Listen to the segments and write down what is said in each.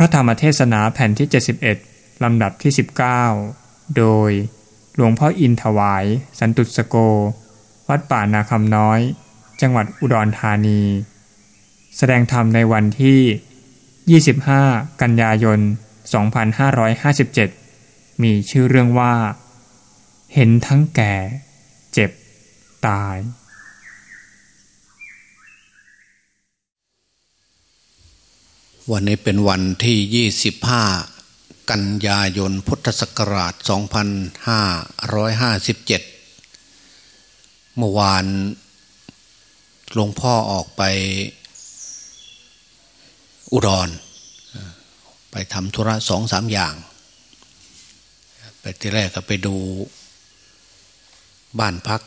ระธรรมเทศนาแผ่นที่ 71 ลำดับที่ 19 โดยหลวงพ่ออินถวาย สันตุสโก วัดป่านาคำน้อย จังหวัดอุดรธานี แสดงธรรมในวันที่ 25 กันยายน 2557 มีชื่อเรื่องว่า เห็นทั้งแก่ เจ็บ ตาย วันนี้เป็นวันที่ 25 กันยายนพุทธศักราช 2557 เมื่อวานหลวงพ่อออกไปอุดร ไปทำธุระสองสามอย่าง ไปที่แรกก็ไปดูบ้านพัก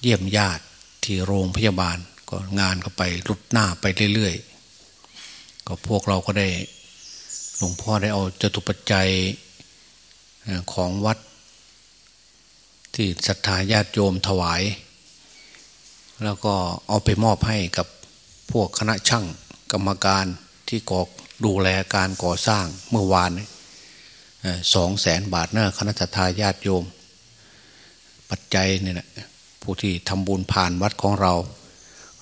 เยี่ยมญาติที่โรงพยาบาลก็งานก็ไปรุดหน้าไปเรื่อยๆ ก็พวกเราก็ได้หลวงพ่อได้เอาจตุปัจจัยของวัด ที่ศรัทธาญาติโยมถวาย แล้วก็เอาไปมอบให้กับพวกคณะช่างกรรมการที่กอกดูแลการก่อสร้างเมื่อวานสองแสนบาทเนะคณะศรัทธาญาติโยม ปัจจัยเนี่ยนะผู้ที่ทำบุญผ่านวัดของเรา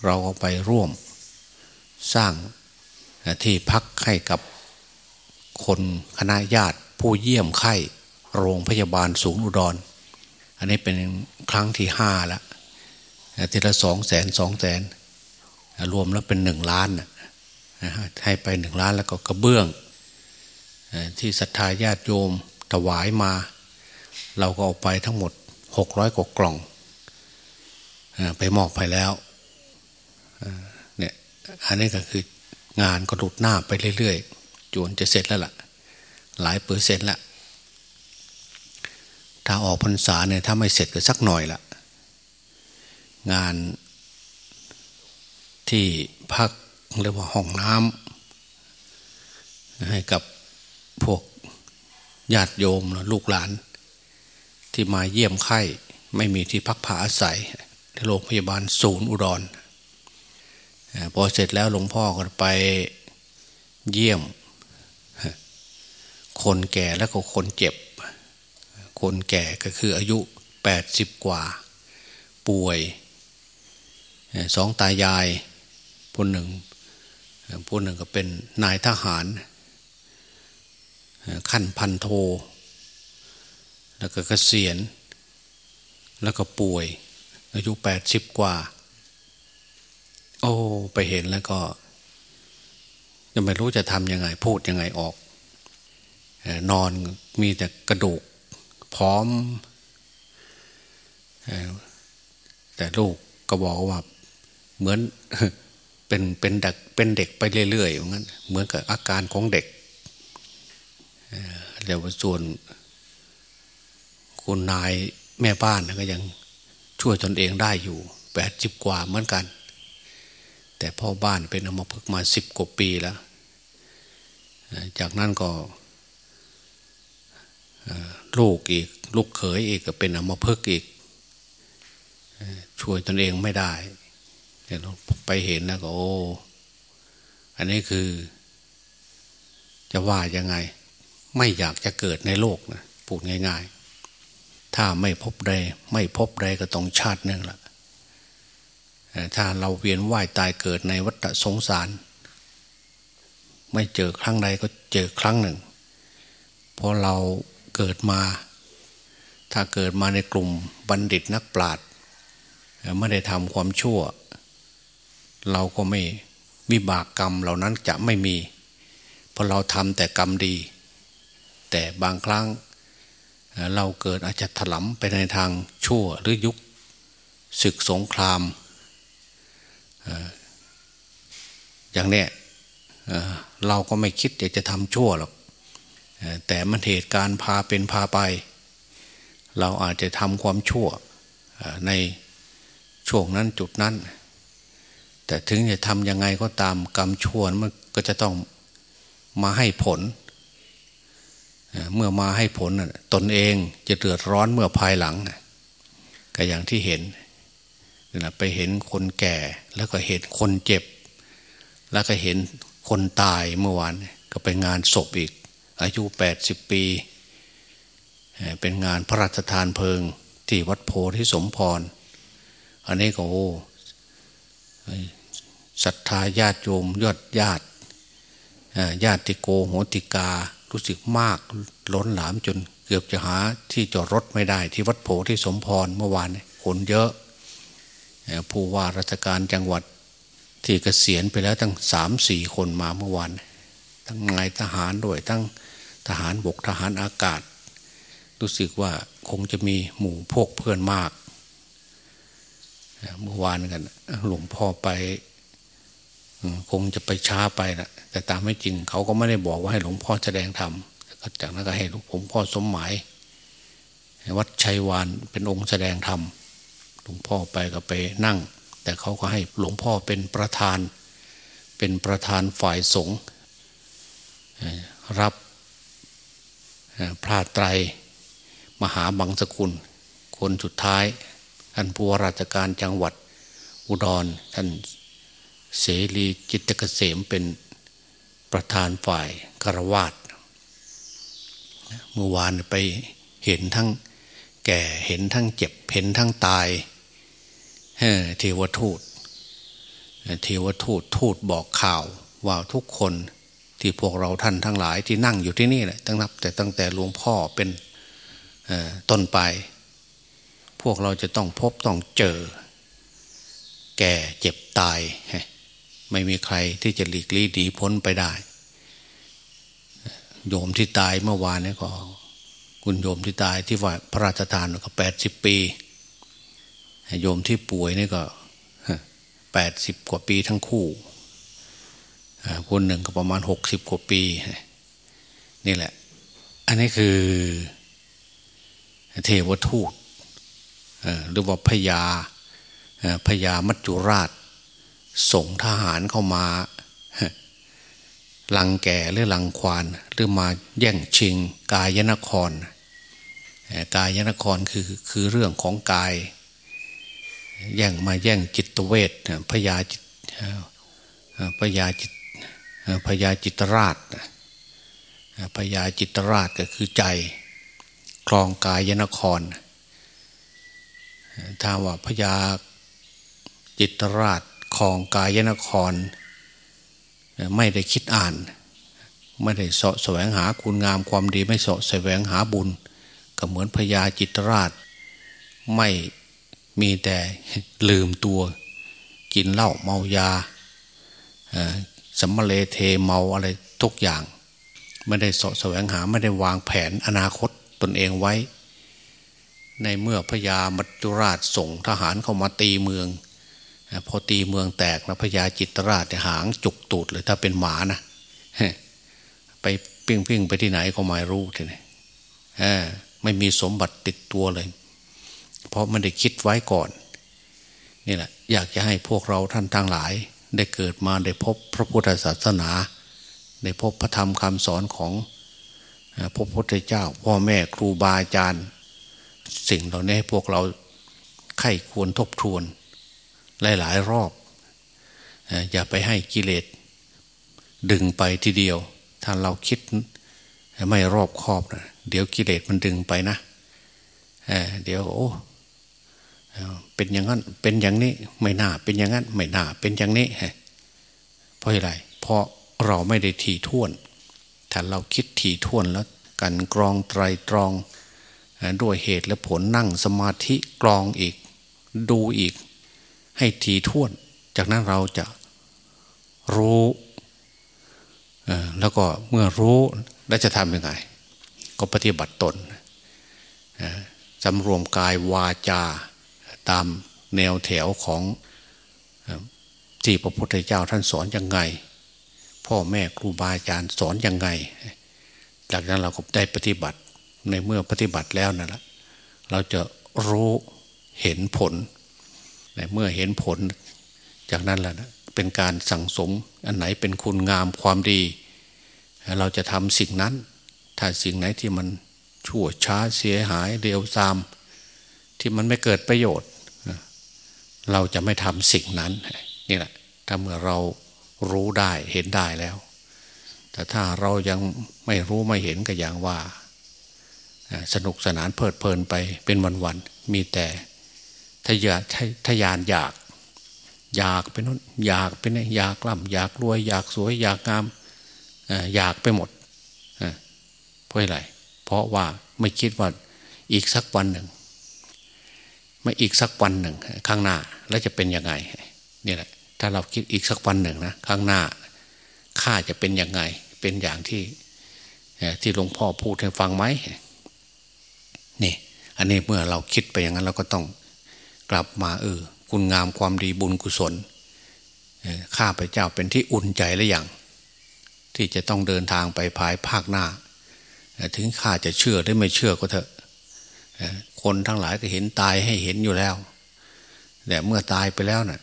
เราก็ไปร่วม สร้าง ที่พักให้กับคนคณะญาติผู้เยี่ยมไข้โรงพยาบาลศูนย์อุดร อันนี้เป็นครั้งที่ห้าแล้วทีละสองแสนสองแสนรวมแล้วเป็นหนึ่งล้านให้ไปหนึ่งล้านแล้วก็กระเบื้อง ที่ศรัทธาญาติโยมถวายมา เราก็เอาไปทั้งหมดหกร้อยกว่ากล่อง ไปมอบไปแล้วเนี่ยอันนี้ก็คือ งานก็หลุดหน้าไปเรื่อยๆจนจะเสร็จแล้วล่ะ หลายเปอร์เซ็นต์ละถ้าออกพรรษาเนี่ยถ้าไม่เสร็จก็สักหน่อยละงานที่พักเรียกว่าห้องน้ำให้กับพวกญาติโยมลูกหลาน ที่มาเยี่ยมไข้ไม่มีที่พักผ้าอาศัยที่โรงพยาบาลศูนย์อุดร พอเสร็จแล้วหลวงพ่อก็ไปเยี่ยม คนแก่แล้วก็คนเจ็บ คนแก่ก็คืออายุแปดสิบกว่า ป่วยสองตายายผู้หนึ่งผู้หนึ่งก็เป็นนายทหาร ขั้นพันโท แล้วก็เกษียณ แล้วก็ป่วย อายุแปดสิบกว่า โอ้ ไปเห็นแล้วก็ยังไม่รู้จะทำยังไง พูดยังไงออก นอนมีแต่กระดูก พร้อม แต่ลูกก็บอกว่า เหมือนเป็นเป็นเด็กเป็นเด็กไปเรื่อยๆอย่างนั้นเหมือนกับอาการของเด็กแล้วส่วนคุณนายแม่บ้านก็ยังช่วยตนเองได้อยู่แปดสิบกว่าเหมือนกัน แต่พ่อบ้านเป็นอมพึกมาสิบกว่าปีแล้ว จากนั้นก็ลูกอีก ลูกเขยอีกก็เป็นอมพึกอีก ช่วยตนเองไม่ได้แต่เราไปเห็นแล้วก็โอ้ อันนี้คือ จะว่ายังไง ไม่อยากจะเกิดในโลกนะพูดง่าย ๆ ถ้าไม่พบใดไม่พบใดก็ต้องชาติหนึ่งละ ถ้าเราเวียนว่ายตายเกิดในวัฏสงสาร ไม่เจอครั้งใดก็เจอครั้งหนึ่งเพราะเราเกิดมา ถ้าเกิดมาในกลุ่มบัณฑิตนักปราชญ์ไม่ได้ทำความชั่ว เราก็ไม่วิบากกรรมเหล่านั้นจะไม่มี เพราะเราทำแต่กรรมดี แต่บางครั้งเราเกิดอาจจะถลำไปในทางชั่วหรือยุคศึกสงคราม อย่างเนี้ยเราก็ไม่คิดอยากจะทำชั่วหรอกแต่มันเหตุการณ์พาเป็นพาไป เราอาจจะทำความชั่วในช่วงนั้นจุดนั้น แต่ถึงจะทำยังไงก็ตามกรรมชั่วมันก็จะต้องมาให้ผล เมื่อมาให้ผลตนเองจะเดือดร้อนเมื่อภายหลังก็อย่างที่เห็น ไปเห็นคนแก่แล้วก็เห็นคนเจ็บ แล้วก็เห็นคนตายเมื่อวานก็ไปงานศพอีก อายุแปดสิบปี เป็นงานพระราชทานเพลิงที่วัดโพธิสมพร อันนี้ก็โอ้ศรัทธาญาติโยมยอดญาติญาติโกโหติกา รู้สึกมากล้นหลามจนเกือบจะหาที่จอดรถไม่ได้ที่วัดโพธิสมพรเมื่อวานคนเยอะ ผู้ว่าราชการจังหวัดที่เกษียณไปแล้วตั้งสามสี่คนมาเมื่อวานทั้งนายทหารด้วยทั้งทหารบกทหารอากาศ รู้สึกว่าคงจะมีหมู่พวกเพื่อนมากเมื่อวานกันหลวงพ่อไปคงจะไปช้าไปนะแต่ตามไม่จริงเขาก็ไม่ได้บอกว่าให้หลวงพ่อแสดงธรรมจากนั้นก็ให้หลวงพ่อสมหมายวัดชัยวานเป็นองค์แสดงธรรม หลวงพ่อไปก็ไปนั่ง แต่เขาก็ให้หลวงพ่อเป็นประธาน เป็นประธานฝ่ายสงฆ์รับพระไตรมหาบังสกุล คนสุดท้ายท่านผู้ว่าราชการจังหวัดอุดรท่านเสรีจิตเกษมเป็นประธานฝ่ายกรวาดเมื่อวานไปเห็นทั้งแก่เห็นทั้งเจ็บ เห็นทั้งตาย เทวทูตเทวทูตทูตบอกข่าวว่าทุกคนที่พวกเราท่านทั้งหลายที่นั่งอยู่ที่นี่แหละตั้งนับแต่ตั้งแต่หลวงพ่อเป็นต้นไป พวกเราจะต้องพบต้องเจอ แก่เจ็บตาย ไม่มีใครที่จะหลีกลี่ดีพ้นไปได้ โยมที่ตายเมื่อวานนี้ก็ คุณโยมที่ตายที่ว่าพระราชทานก็แปดสิบปี โยมที่ป่วยนี่ก็แปดสิบกว่าปีทั้งคู่คนหนึ่งก็ประมาณหกสิบกว่าปี นี่แหละ อันนี้คือเทวทูตหรือว่าพญาพญามัจจุราช ส่งทหารเข้ามาลังแก่หรือลังควานหรือมาแย่งชิง กายนคร กายนครคือคือเรื่องของกาย แย่งมาแย่งจิตเวทพญาจิตพญาจิตพญาจิตราชพญาจิตราชก็คือใจคลองกายนครถ้าว่าพญาจิตราชคลองกายนคร ไม่ได้คิดอ่าน ไม่ได้สะแสวงหาคุณงามความดีไม่สะแสวงหาบุญ ก็เหมือนพญาจิตราชไม่ มีแต่ลืมตัว กินเหล้าเมายาสัมมาเลเทเมาอะไรทุกอย่าง ไม่ได้สะแสวงหาไม่ได้วางแผนอนาคตตนเองไว้ ในเมื่อพญามัจจุราชส่งทหารเข้ามาตีเมือง พอตีเมืองแตกแล้วพญาจิตรราชหางจุกตูดเลยถ้าเป็นหมานะไปปิ้งปิ้งไปที่ไหนก็ไม่รู้ทีนี้ไม่มีสมบัติติดตัวเลย เพราะไมันได้คิดไว้ก่อนนี่แหละอยากจะให้พวกเราท่านทั้งหลาย ได้เกิดมาได้พบพระพุทธศาสนา ได้พบพระธรรมคำสอนของพระพุทธเจ้า พ่อแม่ครูบาอาจารย์ สิ่งเหล่านี้ให้พวกเราไข้ควรทบทวน หลายๆรอบ อย่าไปให้กิเลส ดึงไปทีเดียว ถ้าเราคิดไม่รอบคอบนะเดี๋ยวกิเลสมันดึงไปนะเดี๋ยวโอ้ เป็นอย่างนั้นเป็นอย่างนี้ไม่น่าเป็นอย่างนั้นไม่น่าเป็นอย่างนี้เพราะอะไรเพราะเราไม่ได้ทีท่วน ถ้าเราคิดทีท่วนแล้วกันกรองไตรตรอง ด้วยเหตุและผลนั่งสมาธิกรองอีก ดูอีก ให้ทีท่วน จากนั้นเราจะรู้แล้วก็เมื่อรู้แล้วจะทำยังไง ก็ปฏิบัติตนสำรวมกายวาจา ตามแนวแถวของที่พระพุทธเจ้าท่านสอนยังไง พ่อแม่ครูบาอาจารย์สอนยังไง จากนั้นเราก็ได้ปฏิบัติในเมื่อปฏิบัติแล้วนั่นแหละเราจะรู้เห็นผลในเมื่อเห็นผล จากนั้นแหละเป็นการสั่งสมอันไหนเป็นคุณงามความดี เราจะทำสิ่งนั้น ถ้าสิ่งไหนที่มันชั่วช้าเสียหายเร็วซามที่มันไม่เกิดประโยชน์ เราจะไม่ทำสิ่งนั้นนี่แหละถ้าเมื่อเรารู้ได้เห็นได้แล้ว แต่ถ้าเรายังไม่รู้ไม่เห็นก็อย่างว่า สนุกสนานเพลิดเพลินไปเป็นวันๆมีแต่ทยานทยานอยาก อยากไปนู้นอยากไปนี่อยากล่ำอยากรวย อยากสวยอยากงามอยากไปหมดเพราะอะไรเพราะว่าไม่คิดว่าอีกสักวันหนึ่ง ไม่อีกสักวันหนึ่ง ข้างหน้าแล้วจะเป็นยังไงนี่แหละ ถ้าเราคิดอีกสักวันหนึ่งนะข้างหน้าข้าจะเป็นยังไง เป็นอย่างที่ที่หลวงพ่อพูดให้ฟังไหมนี่อันนี้เมื่อเราคิดไปอย่างนั้นเราก็ต้องกลับมาเออคุณงามความดีบุญกุศลข้าพเจ้าเป็นที่อุ่นใจหรือยังที่จะต้องเดินทางไปภายภาคหน้า ถึงข้าจะเชื่อหรือไม่เชื่อก็เถอะ คนทั้งหลายก็เห็นตายให้เห็นอยู่แล้ว แต่เมื่อตายไปแล้วนะ่ะ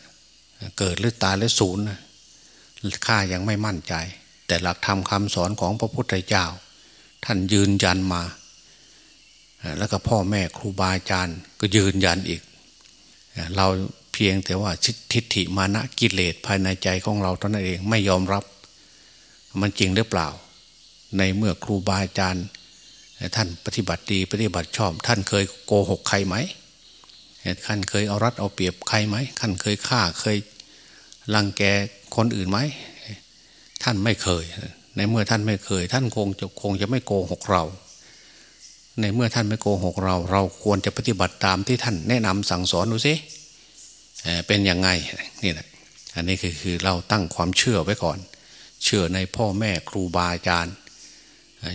เกิดหรือตายหรือศูนย์ข้ายังไม่มั่นใจ แต่หลักธรรมคำสอนของพระพุทธเจ้า ท่านยืนยันมา แล้วก็พ่อแม่ครูบาอาจารย์ก็ยืนยันอีก เราเพียงแต่ว่าทิฏฐิมานะกิเลสภายในใจของเราตอนนั้นเองไม่ยอมรับ มันจริงหรือเปล่า ในเมื่อครูบาอาจารย์ ท่านปฏิบัติดีปฏิบัติชอบ ท่านเคยโกหกใครไหมท่านเคยเอารัดเอาเปรียบใครไหมท่านเคยฆ่าเคยรังแกคนอื่นไหมท่านไม่เคย ในเมื่อท่านไม่เคย ท่านคงจะคงจะไม่โกหกเรา ในเมื่อท่านไม่โกหกเรา เราควรจะปฏิบัติตามที่ท่านแนะนำสั่งสอนดูสิเป็นยังไงนี่แหละอันนี้คือคือเราตั้งความเชื่อไว้ก่อน เชื่อในพ่อแม่ครูบาอาจารย์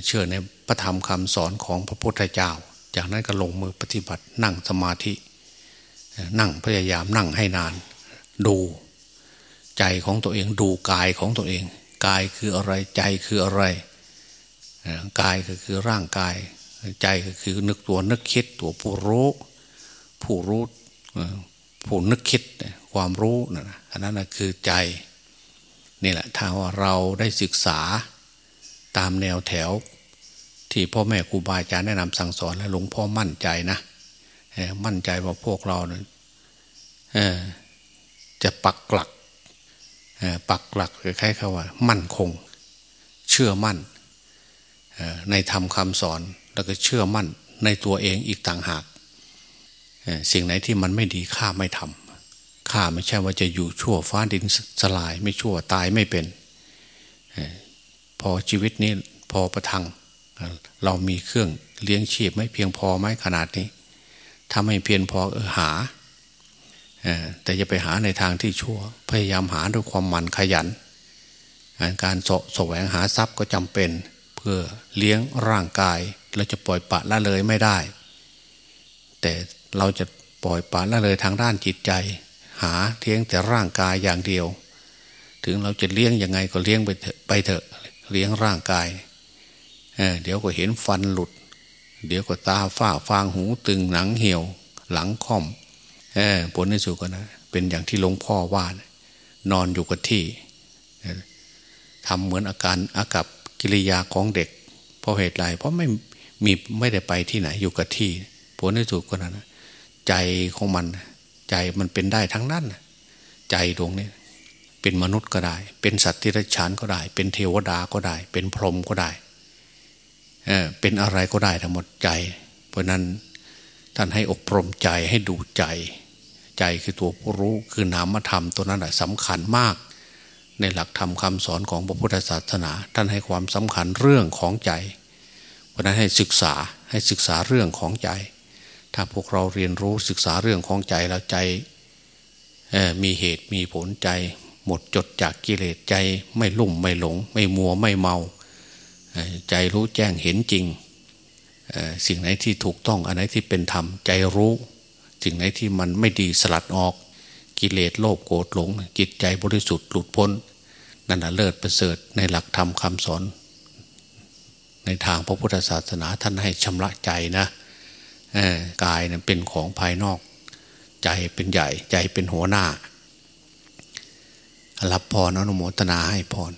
เชื่อในพระธรรมคำสอนของพระพุทธเจ้า จากนั้นก็ลงมือปฏิบัตินั่งสมาธิ นั่งพยายามนั่งให้นาน ดูใจของตัวเองดูกายของตัวเอง กายคืออะไรใจคืออะไร กายก็คือร่างกาย ใจก็คือนึกตัวนึกคิดตัวผู้รู้ผู้รู้ผู้นึกคิดความรู้นะอันนั้นคือใจนี่แหละถ้าว่าเราได้ศึกษา ตามแนวแถว ที่พ่อแม่ครูบาอาจารย์แนะนำสั่งสอนและหลวงพ่อมั่นใจนะมั่นใจว่าพวกเราเนี่ยจะปักหลักปักหลักคล้ายๆว่า มั่นคง เชื่อมั่นในธรรมคำสอนแล้วก็เชื่อมั่นในตัวเองอีกต่างหากสิ่งไหนที่มันไม่ดีข้าไม่ทำข้าไม่ใช่ว่าจะอยู่ชั่วฟ้าดินสลาย ไม่ชั่วตายไม่เป็น พอชีวิตนี้พอประทัง เรามีเครื่องเลี้ยงชีพไม่เพียงพอไหมขนาดนี้ถ้าไม่เพียงพอเออหาแต่จะไปหาในทางที่ชั่ว พยายามหาด้วยความหมั่นขยัน การสแสวงหาทรัพย์ก็จำเป็น เพื่อเลี้ยงร่างกาย เราจะปล่อยปะละเลยไม่ได้ แต่เราจะปล่อยปะละเลยทางด้านจิตใจ หาเทียงแต่ร่างกายอย่างเดียว ถึงเราจะเลี้ยงยังไงก็เลี้ยงไปเถอะ เลี้ยงร่างกายเเดี๋ยวก็เห็นฟันหลุด เดี๋ยวก็ตาฝ้าฟางหูตึงหนังเหี่ยว หลังค่อมผลในสุดก็นะ เป็นอย่างที่หลวงพ่อว่านอนอยู่กับที่ทำเหมือนอาการอากับกิริยาของเด็ก เพราะเหตุไรเพราะไม่มีไม่ได้ไปที่ไหนอยู่กับที่ ผลในสุดก็นะใจของมัน ใจมันเป็นได้ทั้งนั้น ใจดวงนี้ เป็นมนุษย์ก็ได้ เป็นสัตว์ที่รัฉานก็ได้ เป็นเทวดาก็ได้ เป็นพรหมก็ได้เเป็นอะไรก็ได้ทั้งหมดใจ เพราะนั้นท่านให้อบรมใจให้ดูใจ ใจคือตัวผู้รู้คือนามธรรมตัวนั้นแหละสำคัญมาก ในหลักธรรมคำสอนของพระพุทธศาสนา ท่านให้ความสำคัญเรื่องของใจ เพราะนั้นให้ศึกษาให้ศึกษาเรื่องของใจ ถ้าพวกเราเรียนรู้ศึกษาเรื่องของใจแล้วใจมีเหตุมีผลใจ หมดจดจากกิเลสใจไม่ลุ่มไม่หลง ไม่มัวไม่เมา ใจรู้แจ้งเห็นจริง สิ่งไหนที่ถูกต้องอันไหนที่เป็นธรรม ใจรู้ สิ่งไหนที่มันไม่ดีสลัดออกกิเลสโลภโกรธหลง จิตใจบริสุทธิ์หลุดพ้น นั่นแหะเลิศประเสริฐในหลักธรรมคำสอน ในทางพระพุทธศาสนาท่านให้ชำระใจนะกายเนี่ยเป็นของภายนอก ใจเป็นใหญ่ใจเป็นหัวหน้า รับพรอนุโมทนาให้พร